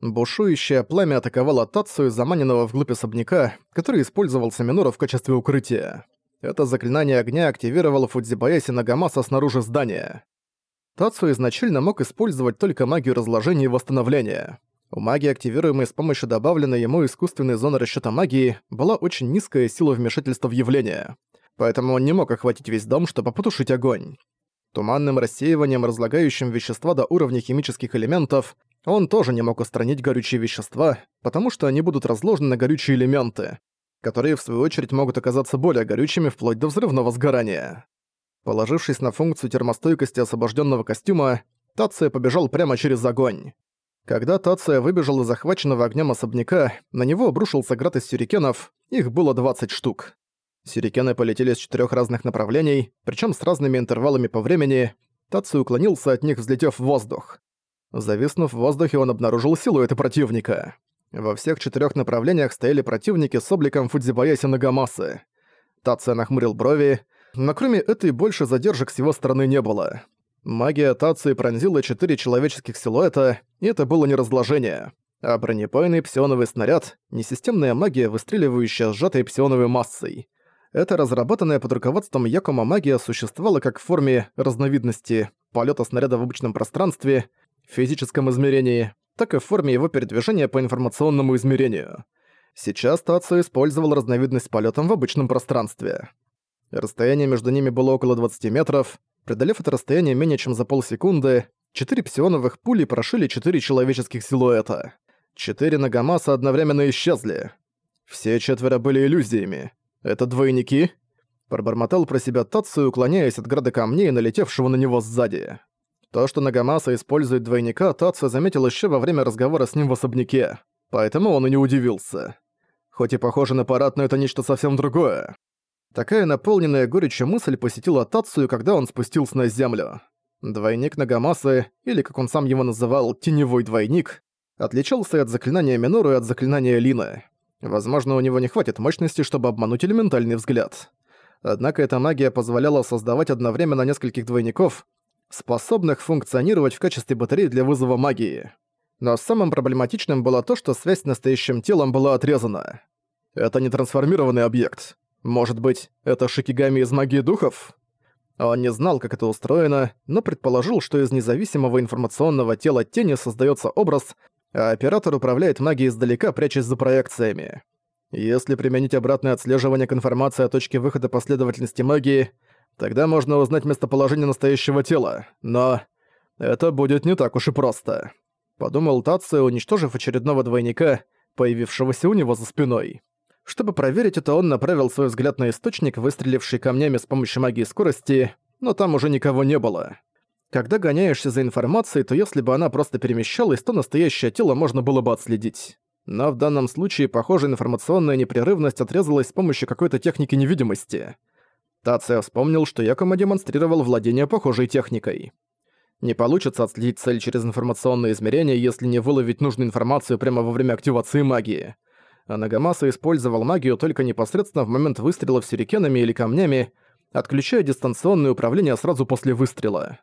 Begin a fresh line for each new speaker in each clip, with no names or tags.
Бушующее пламя атаковало Тацию, заманенного вглубь особняка, который использовался Минора в качестве укрытия. Это заклинание огня активировало Фудзибаяси Нагамаса снаружи здания. Тацу изначально мог использовать только магию разложения и восстановления. У магии, активируемой с помощью добавленной ему искусственной зоны расчёта магии, была очень низкая сила вмешательства в явление. Поэтому он не мог охватить весь дом, чтобы потушить огонь. Туманным рассеиванием, разлагающим вещества до уровня химических элементов, он тоже не мог устранить горючие вещества, потому что они будут разложены на горючие элементы, которые в свою очередь могут оказаться более горючими вплоть до взрывного сгорания. Положившись на функцию термостойкости освобожденного костюма, Тация побежал прямо через огонь. Когда Тация выбежал из захваченного огнем особняка, на него обрушился град из сюрикенов, их было 20 штук. Сюрикены полетели с четырех разных направлений, причем с разными интервалами по времени. Тацию уклонился от них, взлетев в воздух. Зависнув в воздухе, он обнаружил силуэты противника. Во всех четырех направлениях стояли противники с обликом Фудзибаяси Нагамасы. Тация нахмурил брови, но кроме этой больше задержек с его стороны не было. Магия Тации пронзила четыре человеческих силуэта, и это было не разложение, а бронепойный псионовый снаряд, несистемная магия, выстреливающая сжатой псионовой массой. Эта разработанная под руководством Якома магия существовала как в форме разновидности полета снаряда в обычном пространстве, физическом измерении, так и в форме его передвижения по информационному измерению. Сейчас Тацу использовал разновидность полетом в обычном пространстве. Расстояние между ними было около 20 метров. Преодолев это расстояние менее чем за полсекунды, четыре псионовых пули прошили четыре человеческих силуэта. Четыре Нагамаса одновременно исчезли. Все четверо были иллюзиями. Это двойники? Пробормотал про себя Тацию, уклоняясь от града камней, налетевшего на него сзади. То, что Нагамаса использует двойника, Тацу заметил еще во время разговора с ним в особняке, поэтому он и не удивился. Хоть и похоже на парад, но это нечто совсем другое. Такая наполненная горечью мысль посетила Тацию, когда он спустился на землю. Двойник Нагамасы, или как он сам его называл, теневой двойник, отличался от заклинания Минору и от заклинания Лины. Возможно, у него не хватит мощности, чтобы обмануть элементальный взгляд. Однако эта магия позволяла создавать одновременно нескольких двойников, способных функционировать в качестве батареи для вызова магии. Но самым проблематичным было то, что связь с настоящим телом была отрезана. Это не трансформированный объект. Может быть, это шикигами из магии духов? Он не знал, как это устроено, но предположил, что из независимого информационного тела тени создается образ, а оператор управляет магией издалека, прячась за проекциями. Если применить обратное отслеживание к информации о точке выхода последовательности магии — Тогда можно узнать местоположение настоящего тела, но это будет не так уж и просто. Подумал Тация, уничтожив очередного двойника, появившегося у него за спиной. Чтобы проверить это, он направил свой взгляд на источник, выстреливший камнями с помощью магии скорости, но там уже никого не было. Когда гоняешься за информацией, то если бы она просто перемещалась, то настоящее тело можно было бы отследить. Но в данном случае, похоже, информационная непрерывность отрезалась с помощью какой-то техники невидимости. Тация вспомнил, что Якома демонстрировал владение похожей техникой. Не получится отследить цель через информационное измерение, если не выловить нужную информацию прямо во время активации магии. А Нагамаса использовал магию только непосредственно в момент выстрела сюрикенами или камнями, отключая дистанционное управление сразу после выстрела.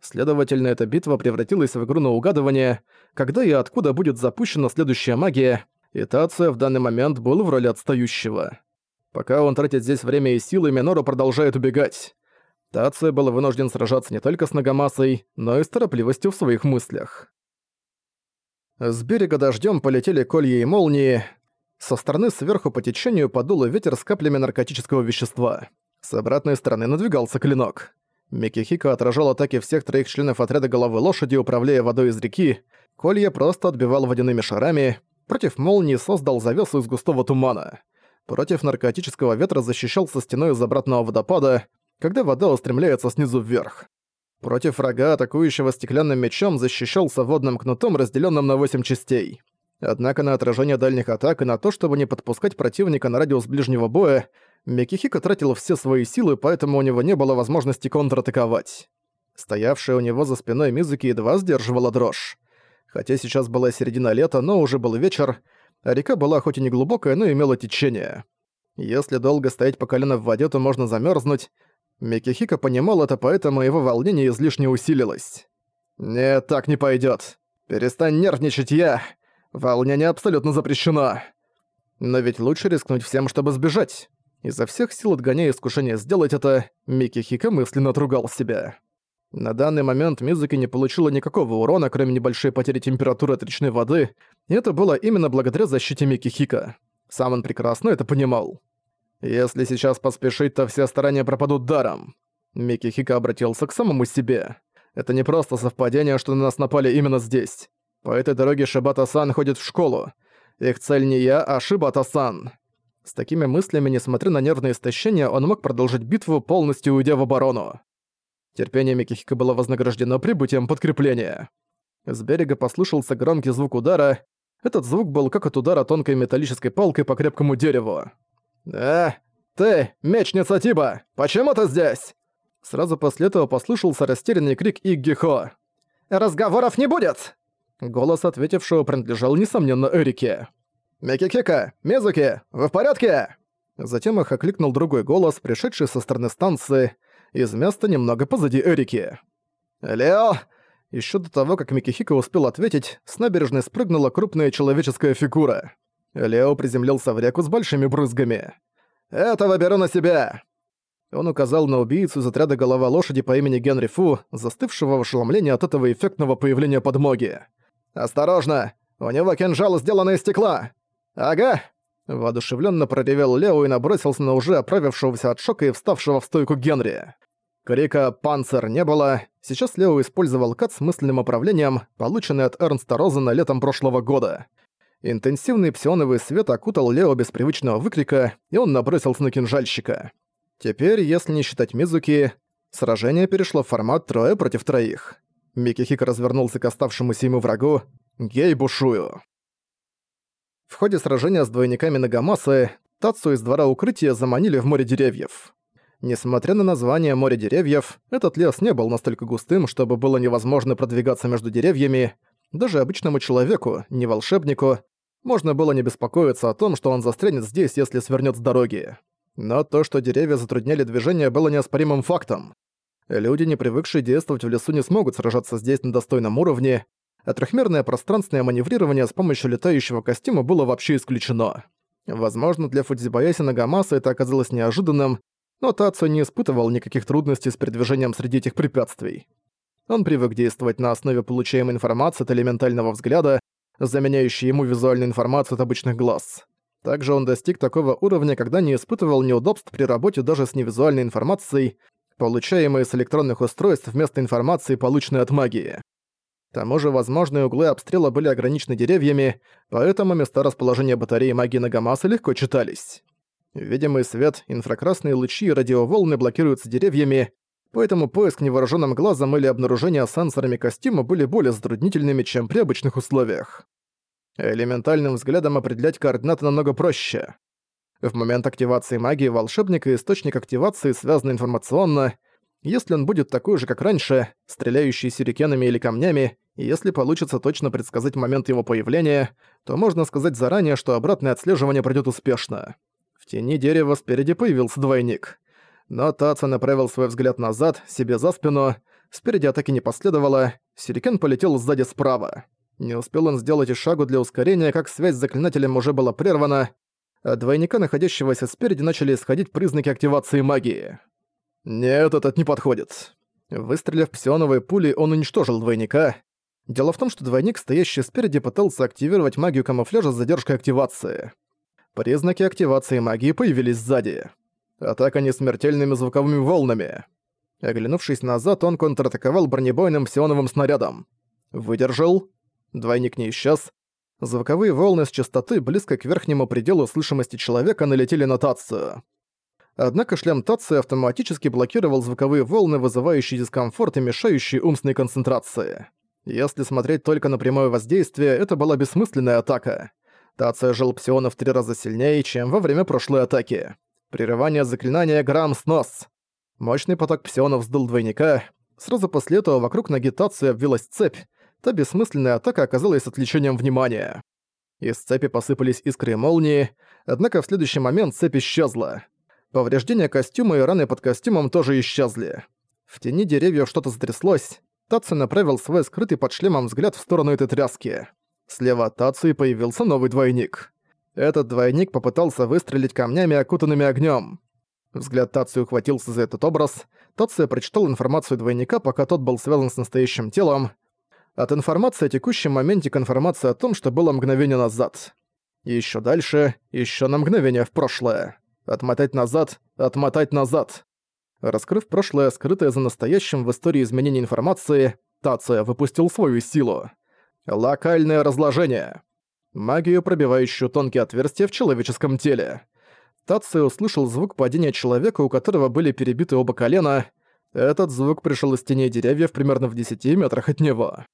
Следовательно, эта битва превратилась в игру на угадывание, когда и откуда будет запущена следующая магия, и Тация в данный момент был в роли отстающего. Пока он тратит здесь время и силы, Минору продолжает убегать. Тация был вынужден сражаться не только с Нагамасой, но и с торопливостью в своих мыслях. С берега дождем полетели колья и молнии. Со стороны сверху по течению подул ветер с каплями наркотического вещества. С обратной стороны надвигался клинок. Микихика отражал атаки всех троих членов отряда головы лошади, управляя водой из реки. Колья просто отбивал водяными шарами. Против молнии создал завесу из густого тумана против наркотического ветра защищался стеной из обратного водопада, когда вода устремляется снизу вверх. Против врага, атакующего стеклянным мечом, защищался водным кнутом, разделенным на 8 частей. Однако на отражение дальних атак и на то, чтобы не подпускать противника на радиус ближнего боя, Микихико тратил все свои силы, поэтому у него не было возможности контратаковать. Стоявшая у него за спиной Мизуки едва сдерживала дрожь. Хотя сейчас была середина лета, но уже был вечер, а река была хоть и не глубокая, но имела течение. Если долго стоять по колено в воде, то можно замерзнуть. Микихика понимал это, поэтому его волнение излишне усилилось. «Нет, так не пойдет. Перестань нервничать, я...» Волнение абсолютно запрещено. Но ведь лучше рискнуть всем, чтобы сбежать. Изо всех сил отгоняя искушение сделать это, Микки Хика мысленно отругал себя. На данный момент Мизуки не получила никакого урона, кроме небольшой потери температуры от речной воды, и это было именно благодаря защите Микки Хика. Сам он прекрасно это понимал. Если сейчас поспешить, то все старания пропадут даром. Микки Хика обратился к самому себе. Это не просто совпадение, что на нас напали именно здесь. По этой дороге Шибата-сан ходит в школу. Их цель не я, а Шибата-сан. С такими мыслями, несмотря на нервное истощение, он мог продолжить битву, полностью уйдя в оборону. Терпение Микихика было вознаграждено прибытием подкрепления. С берега послышался громкий звук удара. Этот звук был как от удара тонкой металлической палкой по крепкому дереву. «Э, ты, мечница Тиба, почему ты здесь?» Сразу после этого послышался растерянный крик Иггихо. «Разговоров не будет!» Голос ответившего принадлежал, несомненно, Эрике. «Микикика! Мизуки! Вы в порядке?» Затем их окликнул другой голос, пришедший со стороны станции, из места немного позади Эрики. «Лео!» Еще до того, как Микихика успел ответить, с набережной спрыгнула крупная человеческая фигура. Лео приземлился в реку с большими брызгами. «Этого беру на себя!» Он указал на убийцу из отряда голова лошади по имени Генри Фу, застывшего в ошеломлении от этого эффектного появления подмоги. «Осторожно! У него кинжал сделан из стекла!» «Ага!» Воодушевленно проревел Лео и набросился на уже оправившегося от шока и вставшего в стойку Генри. Крика «Панцер» не было. Сейчас Лео использовал кат с мысленным управлением, полученный от Эрнста Розена летом прошлого года. Интенсивный псионовый свет окутал Лео без привычного выкрика, и он набросился на кинжальщика. Теперь, если не считать Мизуки, сражение перешло в формат трое против троих. Микихик развернулся к оставшемуся ему врагу Гей Бушую. В ходе сражения с двойниками Нагамасы Тацу из двора укрытия заманили в море деревьев. Несмотря на название «море деревьев», этот лес не был настолько густым, чтобы было невозможно продвигаться между деревьями. Даже обычному человеку, не волшебнику, можно было не беспокоиться о том, что он застрянет здесь, если свернет с дороги. Но то, что деревья затрудняли движение, было неоспоримым фактом. Люди, не привыкшие действовать в лесу, не смогут сражаться здесь на достойном уровне, а трехмерное пространственное маневрирование с помощью летающего костюма было вообще исключено. Возможно, для Фудзибаяси Нагамаса это оказалось неожиданным, но Тацу не испытывал никаких трудностей с передвижением среди этих препятствий. Он привык действовать на основе получаемой информации от элементального взгляда, заменяющей ему визуальную информацию от обычных глаз. Также он достиг такого уровня, когда не испытывал неудобств при работе даже с невизуальной информацией, получаемой с электронных устройств вместо информации, полученной от магии. К тому же возможные углы обстрела были ограничены деревьями, поэтому места расположения батареи магии Нагамаса легко читались. Видимый свет, инфракрасные лучи и радиоволны блокируются деревьями, поэтому поиск невооруженным глазом или обнаружение сенсорами костюма были более затруднительными, чем при обычных условиях. Элементальным взглядом определять координаты намного проще. В момент активации магии волшебника источник активации связан информационно. Если он будет такой же, как раньше, стреляющий сюрикенами или камнями, и если получится точно предсказать момент его появления, то можно сказать заранее, что обратное отслеживание пройдет успешно. В тени дерева спереди появился двойник. Но Таца направил свой взгляд назад, себе за спину. Спереди атаки не последовало, сюрикен полетел сзади справа. Не успел он сделать и шагу для ускорения, как связь с заклинателем уже была прервана. От двойника, находящегося спереди, начали исходить признаки активации магии. Нет, этот не подходит. Выстрелив псионовой пулей, он уничтожил двойника. Дело в том, что двойник, стоящий спереди, пытался активировать магию камуфляжа с задержкой активации. Признаки активации магии появились сзади. Атака несмертельными звуковыми волнами. Оглянувшись назад, он контратаковал бронебойным псионовым снарядом. Выдержал, Двойник не исчез. Звуковые волны с частоты близко к верхнему пределу слышимости человека налетели на Тацию. Однако шлем Тации автоматически блокировал звуковые волны, вызывающие дискомфорт и мешающие умственной концентрации. Если смотреть только на прямое воздействие, это была бессмысленная атака. Тация жил псиона в три раза сильнее, чем во время прошлой атаки. Прерывание заклинания грамм снос. Мощный поток псионов сдул двойника. Сразу после этого вокруг ноги Тации обвилась цепь, та бессмысленная атака оказалась отвлечением внимания. Из цепи посыпались искры и молнии, однако в следующий момент цепь исчезла. Повреждения костюма и раны под костюмом тоже исчезли. В тени деревьев что-то затряслось. Татсу направил свой скрытый под шлемом взгляд в сторону этой тряски. Слева от Тацуи появился новый двойник. Этот двойник попытался выстрелить камнями, окутанными огнем. Взгляд Тацию ухватился за этот образ. Тация прочитал информацию двойника, пока тот был связан с настоящим телом. От информации о текущем моменте к информации о том, что было мгновение назад. И ещё дальше, ещё на мгновение в прошлое. Отмотать назад, отмотать назад. Раскрыв прошлое, скрытое за настоящим в истории изменения информации, Тация выпустил свою силу. Локальное разложение. Магию, пробивающую тонкие отверстия в человеческом теле. Тация услышал звук падения человека, у которого были перебиты оба колена. Этот звук пришел из теней деревьев примерно в 10 метрах от него.